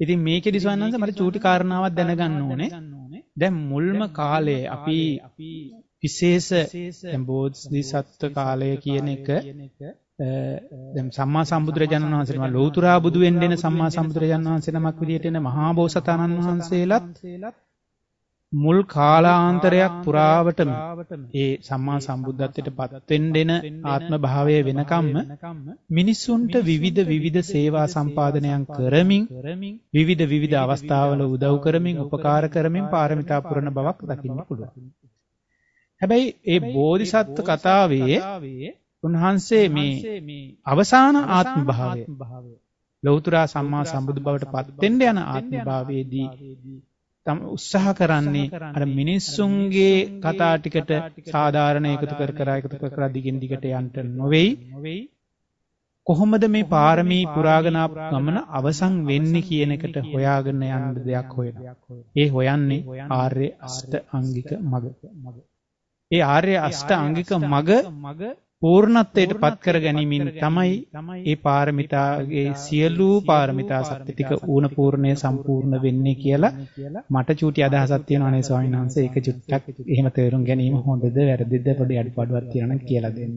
ඉතින් මේකෙදි සවන්නන්ස මට චූටි කාරණාවක් දැනගන්න ඕනේ. දැන් මුල්ම කාලේ අපි විශේෂ දැන් බෝධිසත්ව කාලය කියන එක දැන් සම්මා සම්බුදුරජාණන් වහන්සේ ලෞතුරා බුදු වෙන්න එන සම්මා සම්බුදුරජාණන් වහන්සේ නමක් විදියට එන මහා බෝසතාණන් වහන්සේලාත් මුල් කාලාන්තරයක් පුරාවටම ඒ සම්මා සම්බුද්ධත්වයට පත් වෙන්න ආත්ම භාවය වෙනකම්ම මිනිසුන්ට විවිධ විවිධ සේවා සම්පාදනයන් කරමින් විවිධ විවිධ අවස්ථාවල උදව් කරමින් උපකාර කරමින් පාරමිතා පුරන බවක් දකින්න පුළුවන්. හැබැයි ඒ බෝධිසත්ව කතාවේ උන්වහන්සේ මේ අවසාන ආත්ම භාවය ලෞතර සම්මා සම්බුදු බවට පත් වෙන්න යන ආත්ම භාවයේදී තම උත්සාහ කරන්නේ අර මිනිස්සුන්ගේ කතා ටිකට සාධාරණ එකතු කර කර එකතු කර කර දිගින් දිගට යන්න නොවේයි කොහොමද මේ පාරමී පුරාගෙන ගමන අවසන් වෙන්නේ කියන එකට හොයාගෙන යන්න දෙයක් හොයනවා. ඒ හොයන්නේ ආර්ය අෂ්ට අංගික මග. ඒ ආර්ය අෂ්ට අංගික මග පූර්ණත්වයට පත් කර ගැනීමෙන් තමයි ඒ පාරමිතාගේ සියලු පාරමිතා සත්‍ය ටික ඌණ පූර්ණය සම්පූර්ණ වෙන්නේ කියලා මට චූටි අදහසක් තියෙනවා නේ ස්වාමීන් වහන්සේ ඒක චුට්ටක් එහෙම තේරුම් ගැනීම හොඳද වැරදිද පොඩි අඩුපාඩුවක් තියෙනවා කියලා දෙන්න.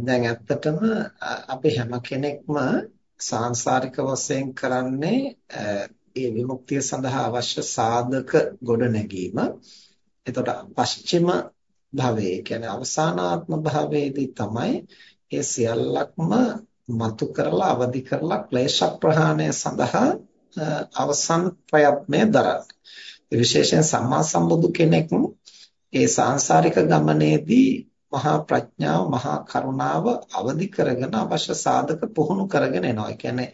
දැන් ඇත්තටම අපි හැම කෙනෙක්ම සාංශාරික වශයෙන් කරන්නේ ඒ විමුක්තිය සඳහා අවශ්‍ය සාධක ගොඩ නැගීම. එතකොට පශ්චිම භවයේ කියන්නේ අවසානාත්ම භවයේදී තමයි ඒ සියල්ලක්ම මතු කරලා අවදි කරලා ක්ලේශ ප්‍රහාණය සඳහා අවසන් ප්‍රයත්නය දරන්නේ. විශේෂයෙන් සම්මා සම්බුදු කෙනෙක් ඒ සාංශාරික ගමනේදී මහා ප්‍රඥාව මහා කරුණාව අවදි කරගෙන අවශ්‍ය සාධක පුහුණු කරගෙන එනවා. ඒ කියන්නේ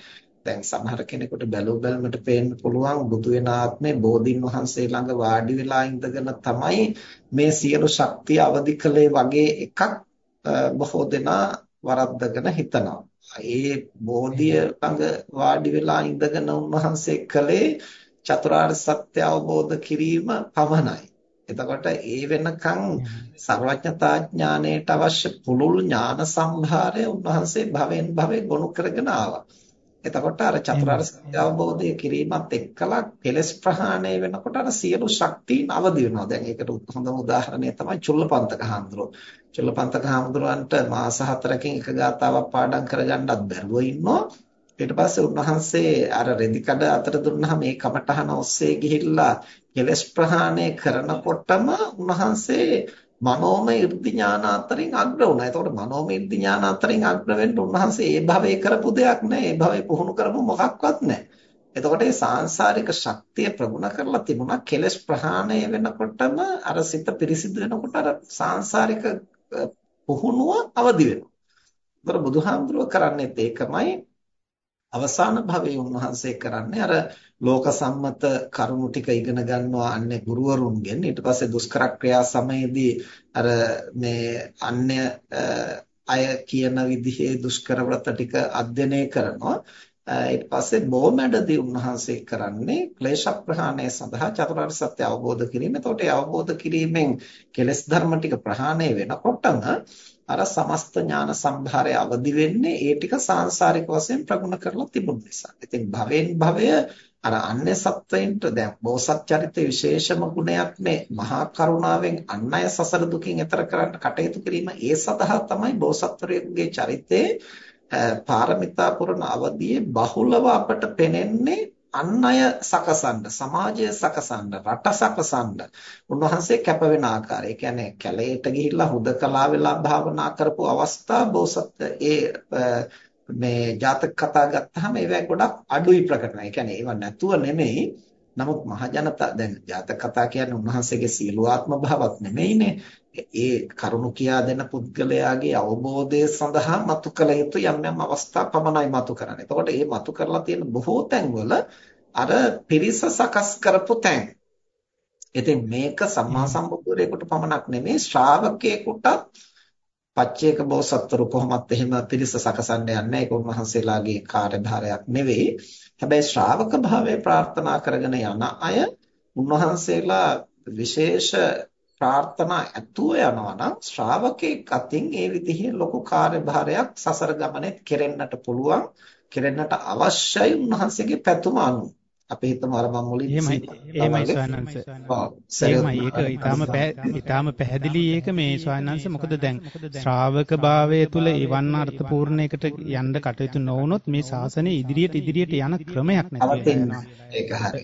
දැන් සමහර කෙනෙකුට බැලු බැලමට පේන්න පුළුවන් බුදු වෙන ආත්මේ බෝධින් වහන්සේ ළඟ වාඩි වෙලා ඉඳගෙන තමයි මේ සියලු ශක්තිය අවදි කළේ වගේ එකක් බොහෝ දෙනා වරද්දගෙන හිතනවා. ඒ බෝධිය ළඟ වාඩි වෙලා ඉඳගෙන උන්වහන්සේ කළේ චතුරාර්ය සත්‍ය අවබෝධ කිරීම පමණයි. එතකොට ඒ වෙනකන් සර්වඥතා ඥාණයට අවශ්‍ය පුළුල් ඥාන සම්භාරය උන්වහන්සේ භවෙන් භවෙ ගොනු කරගෙන ආවා. එතකොට අර චතුරාර්ය සත්‍ය අවබෝධය කිරීමත් එක්කලා කෙලස් ප්‍රහාණය වෙනකොට අර සියලු ශක්තියින් අවදි වෙනවා. දැන් ඒකට හොඳම උදාහරණය තමයි චුල්ලපන්තක හාමුදුරුවෝ. චුල්ලපන්තක හාමුදුරුවන්ට මාස 4කින් එක ගාතාවක් පාඩම් කරගන්නත් බැරුව ඉන්නවා. ඊට පස්සේ උන්වහන්සේ අර රෙදි කඩ අතර දුන්නාම මේ කමටහන ඔස්සේ ගිහිල්ලා කෙලස් ප්‍රහාණය කරනකොටම උන්වහන්සේ මනෝමය ඉර්ධි ඥාන අතරින් අග්‍ර වුණා. එතකොට මනෝමය ඉර්ධි ඥාන අතරින් අග්‍ර වෙන්න උන්වහන්සේ ඒ භවයේ කරපු දෙයක් නෑ. ඒ භවයේ පුහුණු කරපු මොකක්වත් නෑ. එතකොට ඒ සාංශාරික ශක්තිය ප්‍රගුණ කරලා තිබුණා. කෙලෙස් ප්‍රහාණය වෙනකොටම අර සිත පිරිසිදු වෙනකොට අර සාංශාරික පුහුණුව අවදි වෙනවා. ඒතර බුදුහාමුදුරුව කරන්නේත් ඒකමයි. අවසාන භවයේ උන්වහන්සේ කරන්නේ අර ලෝක සම්මත කරුණු ටික ඉගෙන ගන්නවා අන්නේ ගුරුවරුන්ගෙන් ඊට පස්සේ දුෂ්කර ක්‍රියා සමයේදී අර මේ අන්‍ය අය කියන විදිහේ දුෂ්කර ව්‍රත ටික අධ්‍යයනය කරනවා ඊට පස්සේ බොමැඩදී උන්වහන්සේ කරන්නේ ක්ලේශ ප්‍රහාණය සඳහා චතුරාර්ය සත්‍ය අවබෝධ කිරීම. එතකොට ඒ අවබෝධ කිරීමෙන් කෙලෙස් ධර්ම ටික ප්‍රහාණය වෙනකොටම අර සමස්ත ඥාන සම්භාරය අවදි වෙන්නේ ඒ ටික සාංශාරික වශයෙන් ප්‍රගුණ කරලා තිබුණ නිසා. ඉතින් භවෙන් භවය අර අන්‍ය සත්වයින්ට දැන් බෝසත් චරිතයේ විශේෂම ගුණයක් මේ මහා කරුණාවෙන් අන් අය සසර දුකින් එතර කරන්න කටයුතු කිරීම ඒ සඳහා තමයි බෝසත්වරුන්ගේ චරිතේ පාරමිතා පුරන අවදියේ බහුලව අපට පෙනෙන්නේ අන් අය සකසන්න සමාජය සකසන්න රට සකසන්න උන්වහන්සේ කැප වෙන ආකාරය. ඒ කියන්නේ කැලේට ගිහිල්ලා හුදකලා වෙලා භාවනා කරපු අවස්ථා බෝසත් ඒ මේ ජාතක කතා ගත්තාම ඒවා ගොඩක් අඩුයි ප්‍රකටයි. ඒ කියන්නේ ඒවා නැතුව නෙමෙයි. නමුත් මහජනතා දැන් ජාතක කතා කියන්නේ උන්වහන්සේගේ සියලු ආත්ම භාවක් නෙමෙයිනේ. ඒ කරුණු කියා දෙන පුද්ගලයාගේ අවබෝධය සඳහා මතු කළ යුතු යම් යම් අවස්ථා පමණයි මතු කරන්නේ. එතකොට මේ මතු කරලා තියෙන බොහෝ තැන්වල අර පිරිස සකස් කරපු තැන්. ඉතින් මේක සම්මා සම්බුදුරේකට පමණක් නෙමෙයි ශ්‍රාවකයෙකුටත් පච්චේක බෝසත්වරු කොහොමත් එහෙම පිරිස සකසන්න යන්නේ ඒක උන්වහන්සේලාගේ කාර්යභාරයක් නෙවෙයි. හැබැයි ශ්‍රාවක භාවය ප්‍රාර්ථනා කරගෙන යන අය උන්වහන්සේලා විශේෂ ප්‍රාර්ථනා ඇතුව යනවා නම් ශ්‍රාවකෙක් අතින් ඒ විදිහේ ලොකු කාර්යභාරයක් සසර ගමනේ කෙරෙන්නට පුළුවන්. කෙරෙන්නට අවශ්‍යයි උන්වහන්සේගේ පැතුම අනුව. අපි හිතමු අර මම මුලින් එහෙමයි එහෙමයි ඒක ඊටාම ඊටාම පැහැදිලි ඒක මේ ස්වාමීනන්ස මොකද දැන් ශ්‍රාවක භාවය තුල එවන් අර්ථපූර්ණයකට යන්න කටයුතු නොවුනොත් මේ ශාසනය ඉදිරියට ඉදිරියට යන ක්‍රමයක් නැති. ඒක හරි.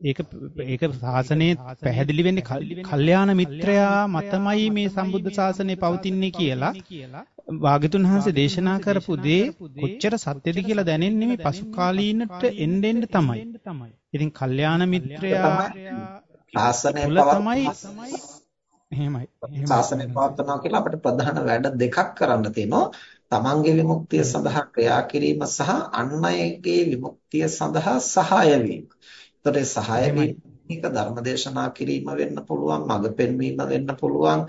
ඒක ඒක ශාසනයේ පැහැදිලි වෙන්නේ කල්යාණ මිත්‍රයා මතමයි මේ සම්බුද්ධ ශාසනය පවතින්නේ කියලා වාගතුන් වහන්සේ දේශනා කරපු දේ කොච්චර සත්‍යද කියලා දැනෙන්නේ මේ පසු කාලීනට එන්න එන්න තමයි. ඉතින් කල්යාණ මිත්‍රයා ශාසනය තමයි එහෙමයි. ශාසනය පවත්වනවා කියලා අපිට ප්‍රධාන වැඩ දෙකක් කරන්න තියෙනවා. තමන්ගේ විමුක්තිය සඳහා ක්‍රියා කිරීම සහ අන් අයගේ විමුක්තිය සඳහා සහාය වීම. එතකොට සහාය වීමක ධර්මදේශනා කිරීම වෙන්න පුළුවන්, මඟ පෙන්වීම වෙන්න පුළුවන්,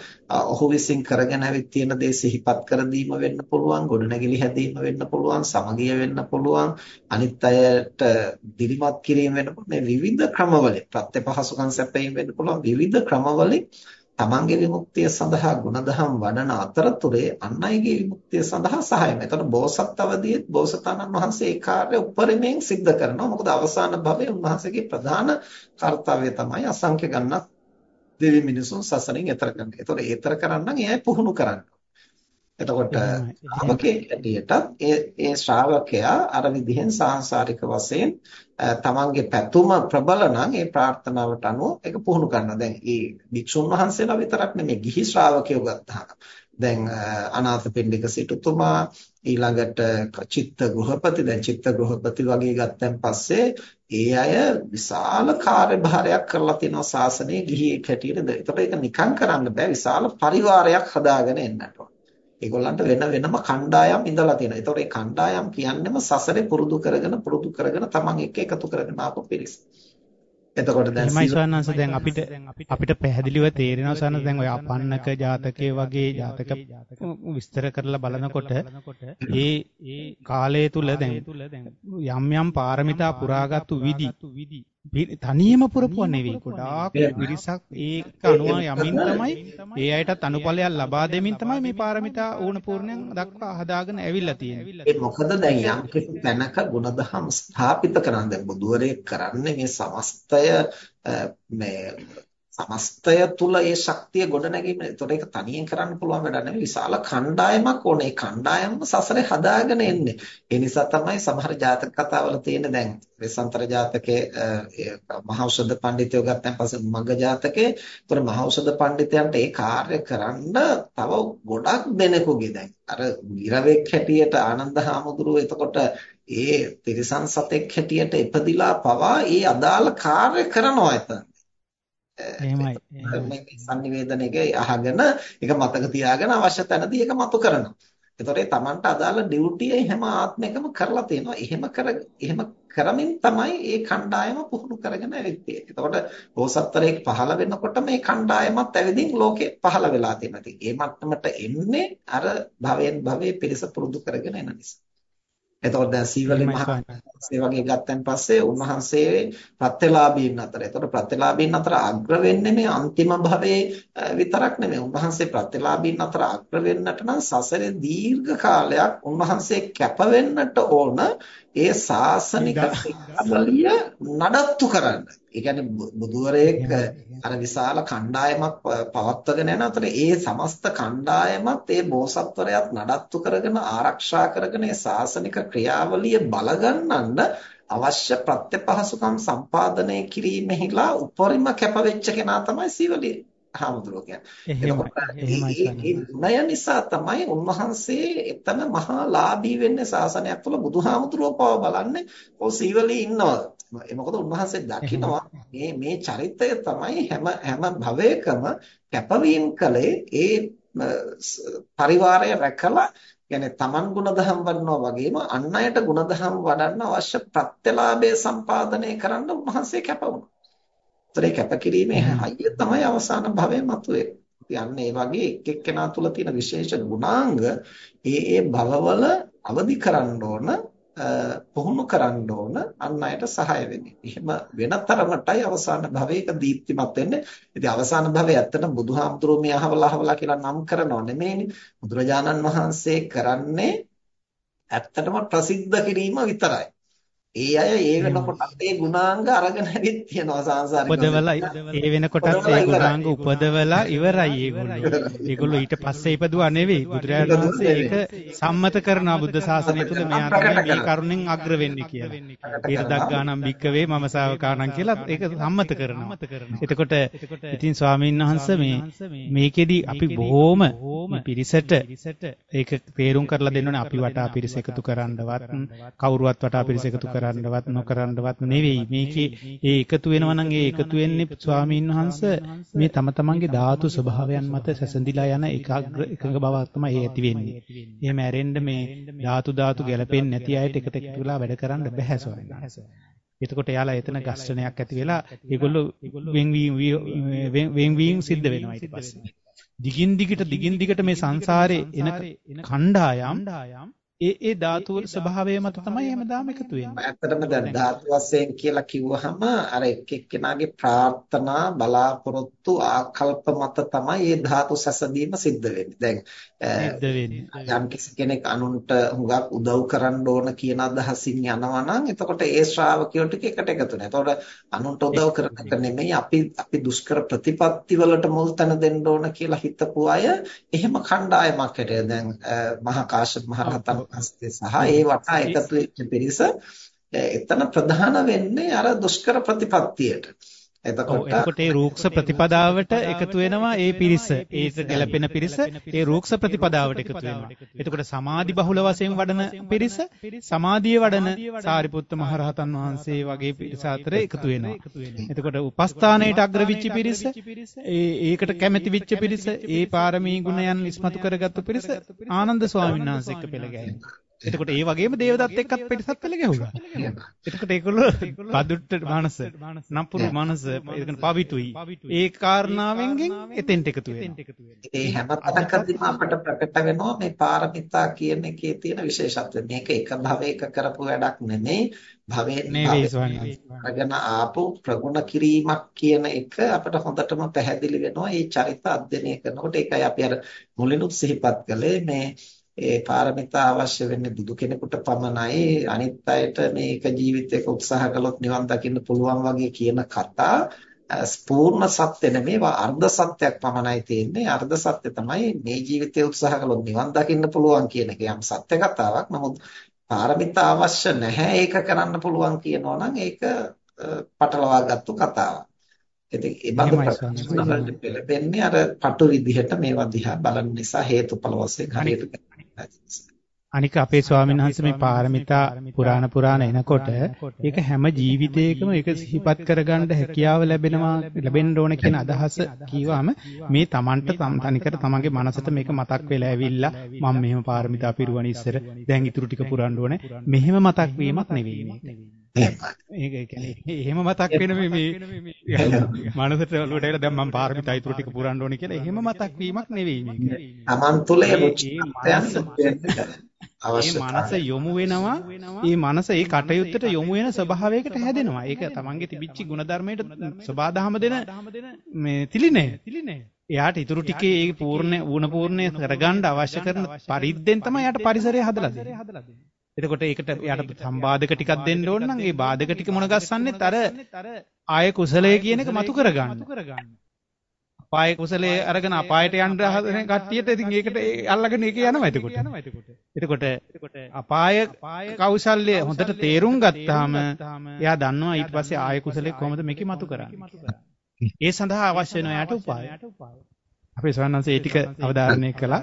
ඔහු විසින් කරගෙන ඇවිත් තියෙන දේ සිහිපත් කර දීම වෙන්න පුළුවන්, ගොඩනැගිලි හැදීම වෙන්න පුළුවන්, සමගිය වෙන්න පුළුවන්, අනිත් අයට දිරිමත් කිරීම වෙන්න පුළුවන්. මේ විවිධ ක්‍රමවලින් ප්‍රත්‍යපහසුකම් සැපයීම වෙන්න පුළුවන් විවිධ ක්‍රමවලින් තමන්ගේ විමුක්තිය සඳහා ගුණධම් වඩන අතරතුරේ අන් අයගේ විමුක්තිය සඳහා සහායම. එතකොට බෝසත් අවදියේ බෝසතාණන් වහන්සේ ඒ කාර්ය උපරිමයෙන් සිද්ධ කරනවා. මොකද අවසාන භවයේ උන්වහන්සේගේ ප්‍රධාන කර්තව්‍ය තමයි අසංඛ්‍ය ගණනක් දෙවි මිනිසුන් සසරින් එතර කරන. එතකොට ඒතර කරන්න නම් එයයි පුහුණු කරන්න. එතකොට අපගේ ඇටියට ඒ ඒ ශ්‍රාවකයා අර විදිහෙන් සාංශාරික වශයෙන් තමන්ගේ පැතුම ප්‍රබල නම් ඒ ප්‍රාර්ථනාවට අනුව ඒක පුහුණු කරනවා. දැන් මේ භික්ෂුන් වහන්සේලා විතරක් නෙමෙයි ගිහි ශ්‍රාවකයෝ ගත්තාම. දැන් අනාථපිණ්ඩික සිටුතුමා ඊළඟට චිත්ත ගෘහපති දැන් චිත්ත ගෘහපති වගේ ගත්තන් පස්සේ ඒ අය විශාල කාර්යභාරයක් කරලා තිනවා ශාසනයේ ගිහියෙක් හැටියට. ඒතකොට ඒක නිකන් කරන්න බෑ විශාල පරිවාරයක් හදාගෙන එන්නට ඕන. ඒගොල්ලන්ට වෙන වෙනම කණ්ඩායම් ඉඳලා තියෙනවා. ඒතකොට මේ කණ්ඩායම් කියන්නේම සසරේ පුරුදු කරගෙන පුරුදු කරගෙන තමන් එක්ක එකතු කරගෙන ආපු පිරිස. එතකොට දැන් එමයි ස්වාමීනාංශ දැන් අපිට අපිට පැහැදිලිව තේරෙනවා ස්වාමීනාංශ දැන් ඔය අපන්නක ජාතකයේ වගේ ජාතක විස්තර කරලා බලනකොට ඒ ඒ කාලය තුල දැන් යම් යම් පාරමිතා පුරාගත්තු විදි තනියම පුරපුවා නෙවෙයි ගොඩාක් විරිසක් ඒක අනුව යමින් තමයි ඒ අයටත් අනුඵලයක් ලබා දෙමින් තමයි මේ පාරමිතා ඕන පූර්ණයෙන් දක්වා හදාගෙන ඇවිල්ලා තියෙන්නේ. ඒ මොකද දැන් යම් කිසි තැනක ගුණධම් ස්ථාපිත කරන දැන් බුදුවරේ කරන්නේ මේ සමස්තය මේ සමස්තය තුල ඒ ශක්තිය ගොඩනැගීම. ඒතකොට ඒක තනියෙන් කරන්න පුළුවන් වැඩක් නෙවෙයි. විශාල කණ්ඩායමක් ඕනේ. ඒ කණ්ඩායමම සසරේ හදාගෙන එන්නේ. ඒ නිසා තමයි සමහර ජාතක කතාවල තියෙන දැන් වෙසන්තර ජාතකයේ මහෞෂධ පඬිතුයෝ ගත්තන් පස්සේ මග ජාතකයේ ඒතර මහෞෂධ පඬිතයන්ට ඒ කාර්ය කරන්න තව ගොඩක් දෙනෙකුගේ දැන් අර ගිරවෙක් හැටියට ආනන්ද හාමුදුරුවෝ එතකොට ඒ තිරිසන් සතෙක් හැටියට ඉපදිලා පවා ඒ අදාළ කාර්ය කරනවා එතන. එහෙමයි. මේ sannivedanayක අහගෙන ඒක මතක තියාගෙන අවශ්‍ය තැනදී ඒක මතු කරනවා. ඒතකොට ඒ Tamanට අදාළ ඩියුටිය හැම ආත්මයකම කරලා තියෙනවා. එහෙම කර එහෙම කරමින් තමයි මේ කණ්ඩායම පුහුණු කරගෙන ඇවිත් තියෙන්නේ. එතකොට බෝසත්තරයෙක් පහළ වෙනකොට මේ කණ්ඩායමත් ඇවිදින් ලෝකේ පහළ වෙලා තියෙනවා. ඉතින් ඒ මට්ටමට එන්නේ අර භවයෙන් භවයේ පිරිස පුරුදු කරගෙන එන නිසා. එතකොට දැන් සීවලි මහත්මයා වගේ ගත්තන් පස්සේ උන්වහන්සේ ප්‍රත්‍යලාභීන් අතර. එතකොට ප්‍රත්‍යලාභීන් අතර අග්‍ර වෙන්නේ මේ අන්තිම භවයේ විතරක් නෙමෙයි. උන්වහන්සේ ප්‍රත්‍යලාභීන් අතර අග්‍ර වෙන්නට නම් සසරේ දීර්ඝ කාලයක් උන්වහන්සේ කැප වෙන්නට ඕන ඒ සාසනික ක්‍රියාවලිය නඩත්තු කරන්න. ඒ කියන්නේ බුදුවරයෙක් අර විශාල කණ්ඩායමක් පවත්වගෙන යන අතර ඒ සමස්ත කණ්ඩායමත් ඒ බෝසත්වරයාත් නඩත්තු කරගෙන ආරක්ෂා කරගෙන ඒ සාසනික ක්‍රියාවලිය බලගන්නන්න අවශ්‍ය ප්‍රත්‍යපහසුකම් සම්පාදනය කිරීමෙහිලා උපරිම කැපවෙච්ච කෙනා තමයි සීවලිය. හාමුදුරුවෝ කියන්නේ. ඒ නිසා තමයි උන්වහන්සේ එතන මහා ලාභී වෙන්නේ ශාසනයක් තුළ බුදුහාමුදුරුවෝ පව බලන්නේ ඔය සීවලී ඉන්නවා. ඒ මොකද උන්වහන්සේ දකිනවා මේ මේ චරිතය තමයි හැම හැම භවයකම කැපවීම කළේ ඒ පරිවාරය රැකලා කියන්නේ තමන් ගුණධම් වඩනවා වගේම අන් අයට ගුණධම් වඩන්න අවශ්‍ය ප්‍රත්‍යලාභය සම්පාදනය කරන්න උන්වහන්සේ කැප වුණා. ඒතරේ කැපකිරීමේ හයිය තමයි අවසාන භවයේ මතුවේ. ඉතින් ඒ වගේ එක් එක්කෙනා තුළ තියෙන විශේෂ ගුණාංග ඒ ඒ භවවල අවදි කරන්න ඕන පුහුණු කරන්න ඕන අන් අයට සහාය වෙන්නේ. එහෙම වෙන තරමටයි අවසාන භවයක දීප්තිමත් වෙන්නේ. ඉතින් අවසාන භවයේ ඇත්තටම බුදුහාමුදුරුවෝ මේ අහවලා අහවලා කියලා නම් කරනව නෙමෙයිනේ. බුදුරජාණන් වහන්සේ කරන්නේ ඇත්තටම ප්‍රසිද්ධ කිරීම විතරයි. ඒ අය ඒ වෙනකොටත් ඒ ගුණාංග අරගෙන ඇවිත් තියනවා සංසාරික උපදවලා ඒ වෙනකොටත් ඒ ගුණාංග උපදවලා ඉවරයි ඒගොල්ලෝ. ඒගොල්ලෝ ඊට පස්සේ ඉපදුවා නෙවෙයි. බුදුරජාණන් වහන්සේ ඒක සම්මත කරනවා බුද්ධ ශාසනය තුල මෙයා තමයි මේ කරුණෙන් අග්‍ර වෙන්නේ කියලා. ඊට දග්ගානම් භික්කවේ මම ශාවකානම් කියලා ඒක සම්මත කරනවා. එතකොට ඉතින් ස්වාමීන් වහන්සේ මේ මේකෙදි අපි බොහොම පිරිසට ඒක තේරුම් කරලා දෙන්න ඕනේ අපි වටා පිරිස එකතු කරන්නවත් කවුරුවත් වටා පිරිස එකතු කර කරන්නවත් නොකරන්නවත් නෙවෙයි. මේකේ ඒ එකතු වෙනවා නම් ඒ එකතු වෙන්නේ ස්වාමීන් වහන්සේ මේ තම තමන්ගේ ධාතු ස්වභාවයන් මත සැසඳිලා යන ඒකාග්‍ර එකඟ බවක් තමයි ඇති වෙන්නේ. එහෙම ඇරෙන්න මේ ධාතු ධාතු ගැලපෙන්නේ නැති අයට එකට එකතු වෙලා වැඩ කරන්න බෑ ස්වාමීන් වහන්සේ. එතකොට එයාලා එතන ගස්ඨනයක් ඇති වෙලා ඒගොල්ලෝ වෙන් වෙන් සිද්ධ වෙනවා ඊට පස්සේ. දිගින් දිගට දිගින් දිගට මේ සංසාරේ එන කණ්ඩායම් ඒ ඒ ධාතු වල ස්වභාවය මත තමයි හැමදාම එකතු වෙන්නේ. ඇත්තටම දැන් ධාතු වශයෙන් කියලා කිව්වහම අර එක් එක්කෙනාගේ ප්‍රාර්ථනා බලාපොරොත්තු ආකල්ප මත තමයි මේ ධාතු සැසඳීම සිද්ධ වෙන්නේ. දැන් සිද්ධ වෙන්නේ. යම් කෙනෙක් අනුන්ට හුඟක් උදව් කරන්න ඕන කියන අදහසින් යනවා නම් එතකොට ඒ ශ්‍රාවකයෝ ටික එකට එකතු වෙනවා. එතකොට අනුන්ට උදව් කරන එක නෙමෙයි අපි අපි දුෂ්කර ප්‍රතිපත්ති වලට මුල් තැන දෙන්න ඕන කියලා හිතපු අය එහෙම කණ්ඩායමක් හැටියට දැන් මහා කාශ්‍යප මහ රහතන් වහන්සේ සහ ඒ වටා එකතු වෙච්ච පිරිස එතන ප්‍රධාන වෙන්නේ අර දුෂ්කර ප්‍රතිපත්තියට. එතකොට එතකොට ඒ රූක්ෂ ප්‍රතිපදාවට එකතු වෙනවා ඒ පිරිස. ඒට ගැලපෙන පිරිස ඒ රූක්ෂ ප්‍රතිපදාවට එකතු වෙනවා. එතකොට සමාධි බහුල වශයෙන් වඩන පිරිස සමාධිය වඩන සාරිපුත්ත මහරහතන් වහන්සේ වගේ පිරිස අතර එකතු වෙනවා. එතකොට උපස්ථානයට අග්‍රවිච්ච පිරිස ඒ ඒකට කැමැති වෙච්ච පිරිස ඒ පාරමී ගුණයන් ඉස්මතු කරගත්තු පිරිස ආනන්ද ස්වාමීන් වහන්සේ එක්ක පෙළ ගැහෙනවා. එතකොට ඒ වගේම දේවදත්ත එක්කත් පිටසත් පෙළ ගැහුවා. එතකොට ඒගොල්ලෝ පදුට්ට මනස, නපුරු මනස, ඒකන පවිතුයි. ඒ කාරණාවෙන්ගෙන් එතෙන්ට එකතු වෙනවා. ඒ හැම තැනකදීම අපට ප්‍රකට වෙනවා මේ පාරමිතා කියන එකේ තියෙන විශේෂත්වය. මේක එක භවයක කරපු වැඩක් නෙමෙයි. භවයෙන් ආපු ප්‍රගුණ කිරීමක් කියන එක අපිට හොඳටම පැහැදිලි වෙනවා. මේ චරිත අධ්‍යයනය කරනකොට ඒකයි අපි අර මුලිනුත් සිහිපත් කළේ මේ ඒ පාරමිතා අවශ්‍ය වෙන්නේ බුදු කෙනෙකුට පමණයි. අනිත් අයට මේක ජීවිතයක උත්සාහ කළොත් නිවන් දකින්න පුළුවන් වගේ කියන කතා පූර්ණ සත්‍ය නෙමෙයි අර්ධ සත්‍යයක් පමණයි තියෙන්නේ. අර්ධ සත්‍ය තමයි මේ ජීවිතයේ උත්සාහ කළොත් නිවන් දකින්න පුළුවන් කියන එක. යම් සත්‍ය කතාවක් නමුත් පාරමිතා අවශ්‍ය නැහැ ඒක කරන්න පුළුවන් කියනවා නම් ඒක පටලවාගත්තු කතාවක්. ඉතින් ඒ බඳු ප්‍රශ්න පෙළපෙන්නේ අර පටු විදිහට මේවා දිහා බලන නිසා හේතුඵල වශයෙන් හරියට අනික අපේ ස්වාමීන් වහන්සේ මේ පාරමිතා පුරාණ පුරාණ එනකොට ඒක හැම ජීවිතයකම ඒක සිහිපත් කරගන්න හැකියාව ලැබෙනවා ලැබෙන්න ඕන කියන අදහස කීවාම මේ Tamanට තනිකර තමන්ගේ මනසට මේක මතක් වෙලා ඇවිල්ලා මම මෙහෙම පාරමිතා පිරුවන ඉස්සර දැන් ඉතුරු ටික පුරන්න ඕනේ මෙහෙම මතක් වීමක් නෙවෙයි මේක. ඒක කියන්නේ එහෙම මතක් වෙන මේ මනසට ඔලුවට ඇවිල්ලා දැන් මම පාරමිතා ඉතුරු ටික පුරන්න ඕනේ කියලා එහෙම මතක් වීමක් නෙවෙයි මේක. Taman තුල අවශ්‍ය මනස යොමු වෙනවා. ඒ මනස ඒ කටයුත්තට යොමු වෙන ස්වභාවයකට හැදෙනවා. ඒක තමන්ගේ තිබිච්ච ಗುಣධර්මයට සබාදහම දෙන මේ තිලිනේ එයාට ඉතුරු ටිකේ ඒ පූර්ණ වුණ පූර්ණේ කරගන්න අවශ්‍ය කරන පරිද්දෙන් තමයි එයාට පරිසරය හදලා දෙන්නේ එතකොට ඒකට එයාට සම්බාධක ටිකක් දෙන්න ඕන නම් ඒ බාධක ටික මොන ගස්සන්නේත් අර ආය කුසලයේ කියන එක මතු කරගන්න අපාය කුසලයේ අරගෙන අපායට යන්න හදන කට්ටියට ඉතින් ඒකට අල්ලගෙන ඒක යනවා එතකොට. එතකොට අපාය කෞශල්‍ය හොඳට තේරුම් ගත්තාම එයා දන්නවා ඊට පස්සේ ආය කුසලයේ කොහොමද මේක මතු කරන්නේ. ඒ සඳහා අවශ්‍ය වෙන එයාට උපාය. අපේ ස්වාමීන් වහන්සේ ඒ ටික අවධාරණය කළා.